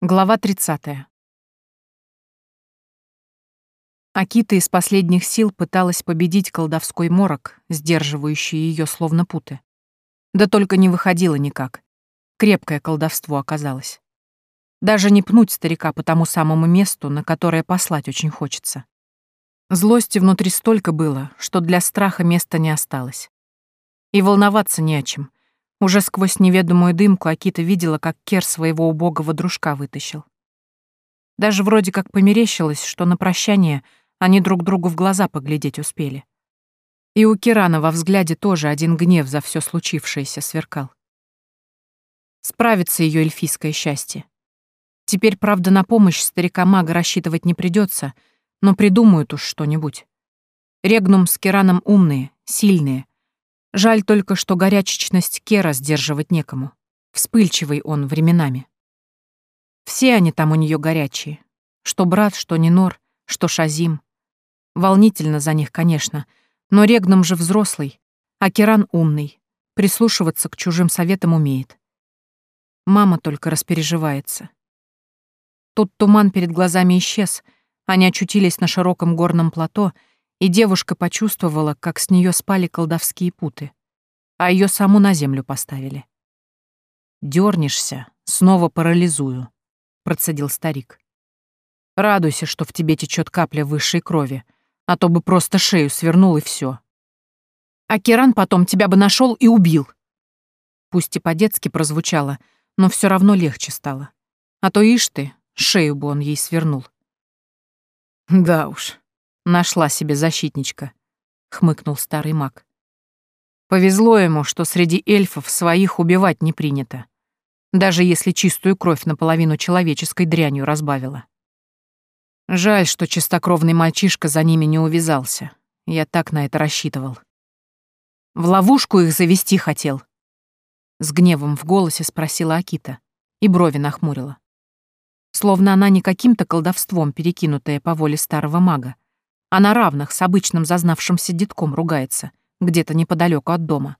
Глава 30. Акита из последних сил пыталась победить колдовской морок, сдерживающий ее словно путы. Да только не выходило никак. Крепкое колдовство оказалось. Даже не пнуть старика по тому самому месту, на которое послать очень хочется. Злости внутри столько было, что для страха места не осталось. И волноваться не о чем — уже сквозь неведомую дымку Акита видела, как Кер своего убогого дружка вытащил. Даже вроде как померещилось, что на прощание они друг другу в глаза поглядеть успели. И у Кирана во взгляде тоже один гнев за все случившееся сверкал. Справится ее эльфийское счастье. Теперь, правда, на помощь старика-мага рассчитывать не придется, но придумают уж что-нибудь. Регнум с Кираном умные, сильные, Жаль только, что горячечность Кера сдерживать некому. Вспыльчивый он временами. Все они там у нее горячие. Что брат, что Нинор, что Шазим. Волнительно за них, конечно, но Регном же взрослый, а Керан умный, прислушиваться к чужим советам умеет. Мама только распереживается. Тут туман перед глазами исчез, они очутились на широком горном плато — и девушка почувствовала, как с нее спали колдовские путы, а ее саму на землю поставили. Дернешься, снова парализую», — процедил старик. «Радуйся, что в тебе течет капля высшей крови, а то бы просто шею свернул и все. А Керан потом тебя бы нашел и убил». Пусть и по-детски прозвучало, но все равно легче стало. А то ишь ты, шею бы он ей свернул. «Да уж», Нашла себе защитничка, хмыкнул старый маг. Повезло ему, что среди эльфов своих убивать не принято, даже если чистую кровь наполовину человеческой дрянью разбавила. Жаль, что чистокровный мальчишка за ними не увязался. Я так на это рассчитывал. В ловушку их завести хотел. С гневом в голосе спросила Акита и брови нахмурила. Словно она не каким-то колдовством перекинутая по воле старого мага, а на равных с обычным зазнавшимся детком ругается, где-то неподалеку от дома.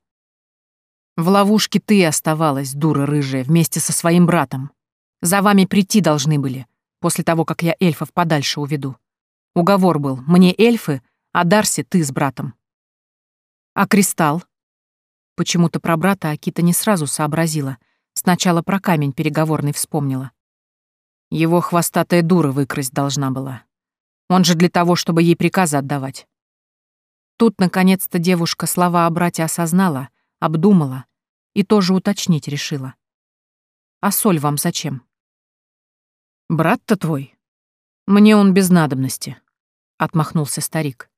В ловушке ты оставалась, дура рыжая, вместе со своим братом. За вами прийти должны были, после того, как я эльфов подальше уведу. Уговор был, мне эльфы, а Дарси ты с братом. А кристалл? Почему-то про брата Акита не сразу сообразила. Сначала про камень переговорный вспомнила. Его хвостатая дура выкрасть должна была. Он же для того, чтобы ей приказы отдавать. Тут, наконец-то, девушка слова о брате осознала, обдумала и тоже уточнить решила. «А соль вам зачем?» «Брат-то твой? Мне он без надобности», — отмахнулся старик.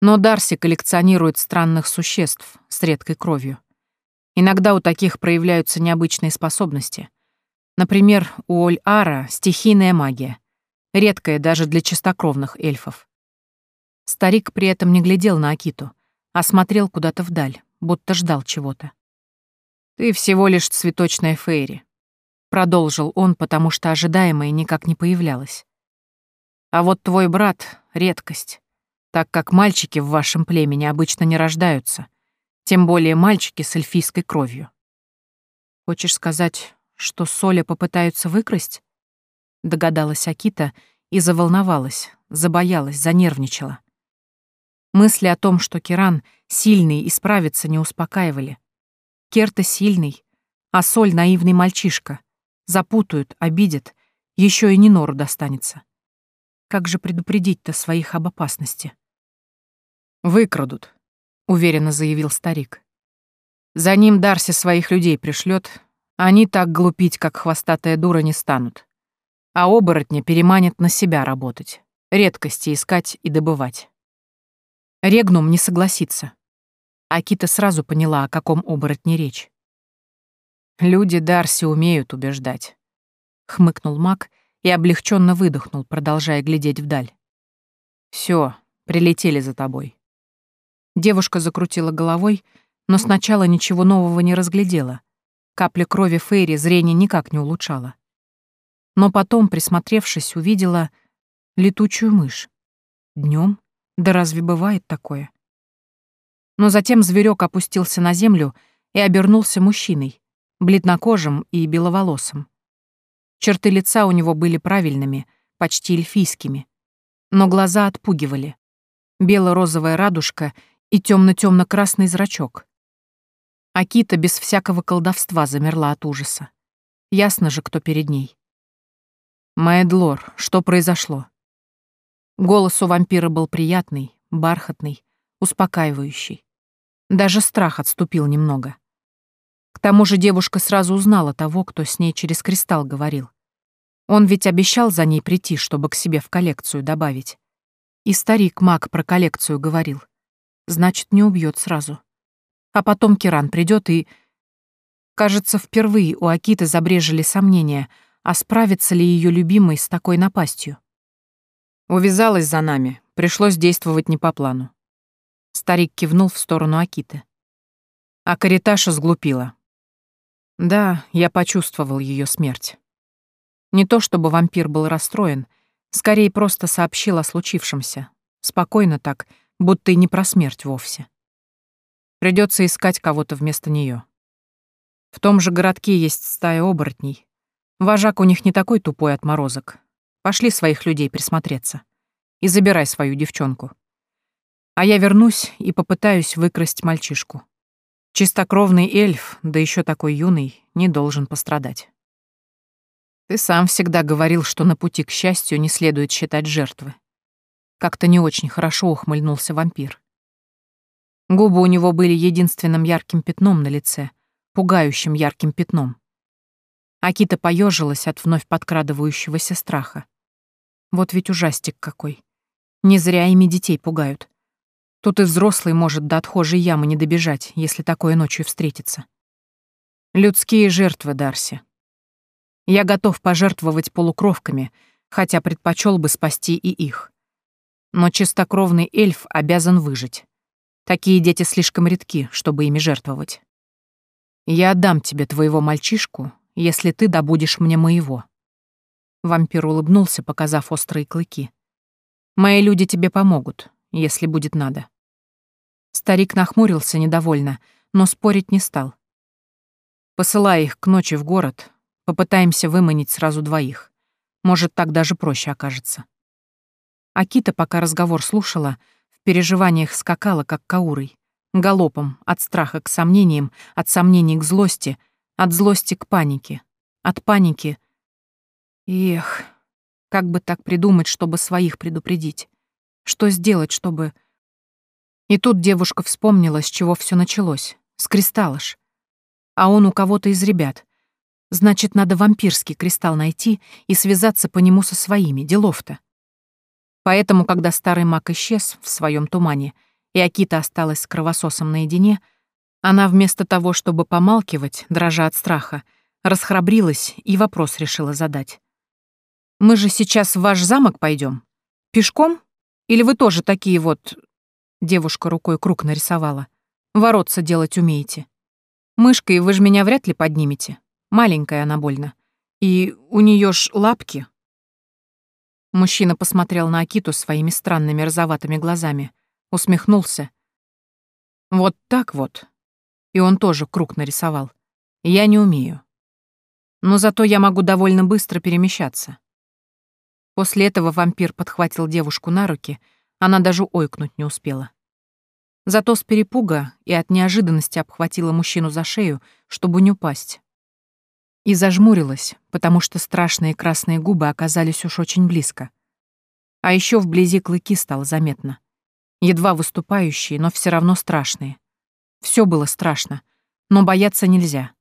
Но Дарси коллекционирует странных существ с редкой кровью. Иногда у таких проявляются необычные способности. Например, у Оль-Ара стихийная магия — редкое даже для чистокровных эльфов. Старик при этом не глядел на Акиту, а смотрел куда-то вдаль, будто ждал чего-то. «Ты всего лишь цветочная фейри», — продолжил он, потому что ожидаемое никак не появлялось. «А вот твой брат — редкость, так как мальчики в вашем племени обычно не рождаются, тем более мальчики с эльфийской кровью». «Хочешь сказать, что Соля попытаются выкрасть?» Догадалась Акита и заволновалась, забоялась, занервничала. Мысли о том, что Киран сильный и справится, не успокаивали. Керта сильный, а Соль наивный мальчишка. Запутают, обидят, еще и Нинору достанется. Как же предупредить-то своих об опасности? «Выкрадут», — уверенно заявил старик. «За ним Дарси своих людей пришлет, они так глупить, как хвостатая дура, не станут а оборотня переманит на себя работать, редкости искать и добывать. Регнум не согласится. Акита сразу поняла, о каком оборотне речь. «Люди Дарси умеют убеждать», — хмыкнул маг и облегченно выдохнул, продолжая глядеть вдаль. Все, прилетели за тобой». Девушка закрутила головой, но сначала ничего нового не разглядела. Капля крови Фейри зрение никак не улучшала но потом, присмотревшись, увидела летучую мышь. Днем? Да разве бывает такое? Но затем зверек опустился на землю и обернулся мужчиной, бледнокожим и беловолосым. Черты лица у него были правильными, почти эльфийскими. Но глаза отпугивали. Бело-розовая радужка и темно-темно-красный зрачок. Акита без всякого колдовства замерла от ужаса. Ясно же, кто перед ней. «Маэдлор, что произошло?» Голос у вампира был приятный, бархатный, успокаивающий. Даже страх отступил немного. К тому же девушка сразу узнала того, кто с ней через кристалл говорил. Он ведь обещал за ней прийти, чтобы к себе в коллекцию добавить. И старик-маг про коллекцию говорил. Значит, не убьет сразу. А потом Киран придет и... Кажется, впервые у Акиты забрежили сомнения, а справится ли ее любимый с такой напастью. Увязалась за нами, пришлось действовать не по плану. Старик кивнул в сторону Акиты. А Кариташа сглупила. Да, я почувствовал ее смерть. Не то чтобы вампир был расстроен, скорее просто сообщил о случившемся. Спокойно так, будто и не про смерть вовсе. Придется искать кого-то вместо нее. В том же городке есть стая оборотней. Вожак у них не такой тупой отморозок. Пошли своих людей присмотреться. И забирай свою девчонку. А я вернусь и попытаюсь выкрасть мальчишку. Чистокровный эльф, да еще такой юный, не должен пострадать. Ты сам всегда говорил, что на пути к счастью не следует считать жертвы. Как-то не очень хорошо ухмыльнулся вампир. Губы у него были единственным ярким пятном на лице, пугающим ярким пятном. Акита поежилась от вновь подкрадывающегося страха. Вот ведь ужастик какой. Не зря ими детей пугают. Тут и взрослый может до отхожей ямы не добежать, если такое ночью встретится. Людские жертвы, Дарси. Я готов пожертвовать полукровками, хотя предпочел бы спасти и их. Но чистокровный эльф обязан выжить. Такие дети слишком редки, чтобы ими жертвовать. Я отдам тебе твоего мальчишку, если ты добудешь мне моего. Вампир улыбнулся, показав острые клыки. Мои люди тебе помогут, если будет надо. Старик нахмурился недовольно, но спорить не стал. Посылай их к ночи в город, попытаемся выманить сразу двоих. Может, так даже проще окажется. Акита, пока разговор слушала, в переживаниях скакала, как каурой, галопом, от страха к сомнениям, от сомнений к злости, от злости к панике, от паники... Эх, как бы так придумать, чтобы своих предупредить? Что сделать, чтобы... И тут девушка вспомнила, с чего все началось. С кристалла ж. А он у кого-то из ребят. Значит, надо вампирский кристалл найти и связаться по нему со своими, делов-то. Поэтому, когда старый маг исчез в своем тумане, и Акита осталась с кровососом наедине, она вместо того, чтобы помалкивать, дрожа от страха, расхрабрилась и вопрос решила задать. «Мы же сейчас в ваш замок пойдем? Пешком? Или вы тоже такие вот Девушка рукой круг нарисовала. Воротца делать умеете. Мышкой вы же меня вряд ли поднимете. Маленькая она больно. И у нее ж лапки. Мужчина посмотрел на Акиту своими странными розоватыми глазами, усмехнулся. Вот так вот. И он тоже круг нарисовал. Я не умею. Но зато я могу довольно быстро перемещаться. После этого вампир подхватил девушку на руки, она даже ойкнуть не успела. Зато с перепуга и от неожиданности обхватила мужчину за шею, чтобы не упасть. И зажмурилась, потому что страшные красные губы оказались уж очень близко. А еще вблизи клыки стало заметно. Едва выступающие, но все равно страшные. Все было страшно, но бояться нельзя.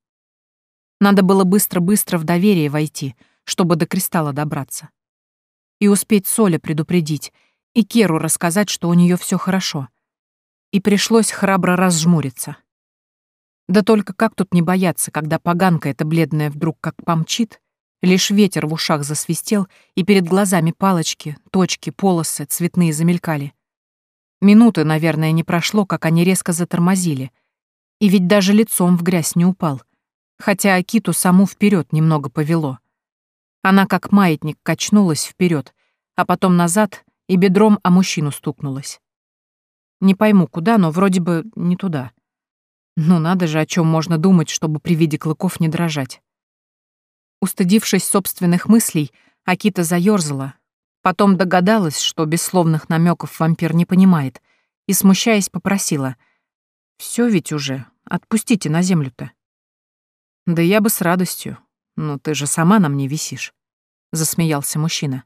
Надо было быстро-быстро в доверие войти, чтобы до кристалла добраться. И успеть Соля предупредить, и Керу рассказать, что у нее все хорошо — и пришлось храбро разжмуриться. Да только как тут не бояться, когда поганка эта бледная вдруг как помчит, лишь ветер в ушах засвистел, и перед глазами палочки, точки, полосы цветные замелькали. Минуты, наверное, не прошло, как они резко затормозили. И ведь даже лицом в грязь не упал, хотя Акиту саму вперед немного повело. Она как маятник качнулась вперед, а потом назад и бедром о мужчину стукнулась. Не пойму, куда, но вроде бы не туда. Ну надо же, о чем можно думать, чтобы при виде клыков не дрожать. Устыдившись собственных мыслей, Акита заёрзала, потом догадалась, что без словных намеков вампир не понимает, и, смущаясь, попросила. «Всё ведь уже, отпустите на землю-то». «Да я бы с радостью, но ты же сама на мне висишь», — засмеялся мужчина.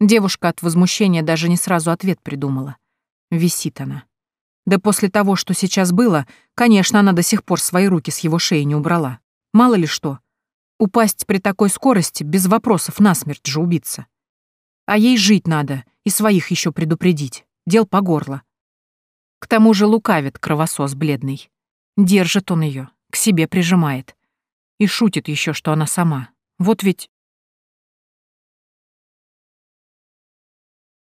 Девушка от возмущения даже не сразу ответ придумала. Висит она. Да после того, что сейчас было, конечно, она до сих пор свои руки с его шеи не убрала. Мало ли что. Упасть при такой скорости без вопросов насмерть же убиться. А ей жить надо и своих еще предупредить. Дел по горло. К тому же лукавит кровосос бледный. Держит он ее, к себе прижимает. И шутит еще, что она сама. Вот ведь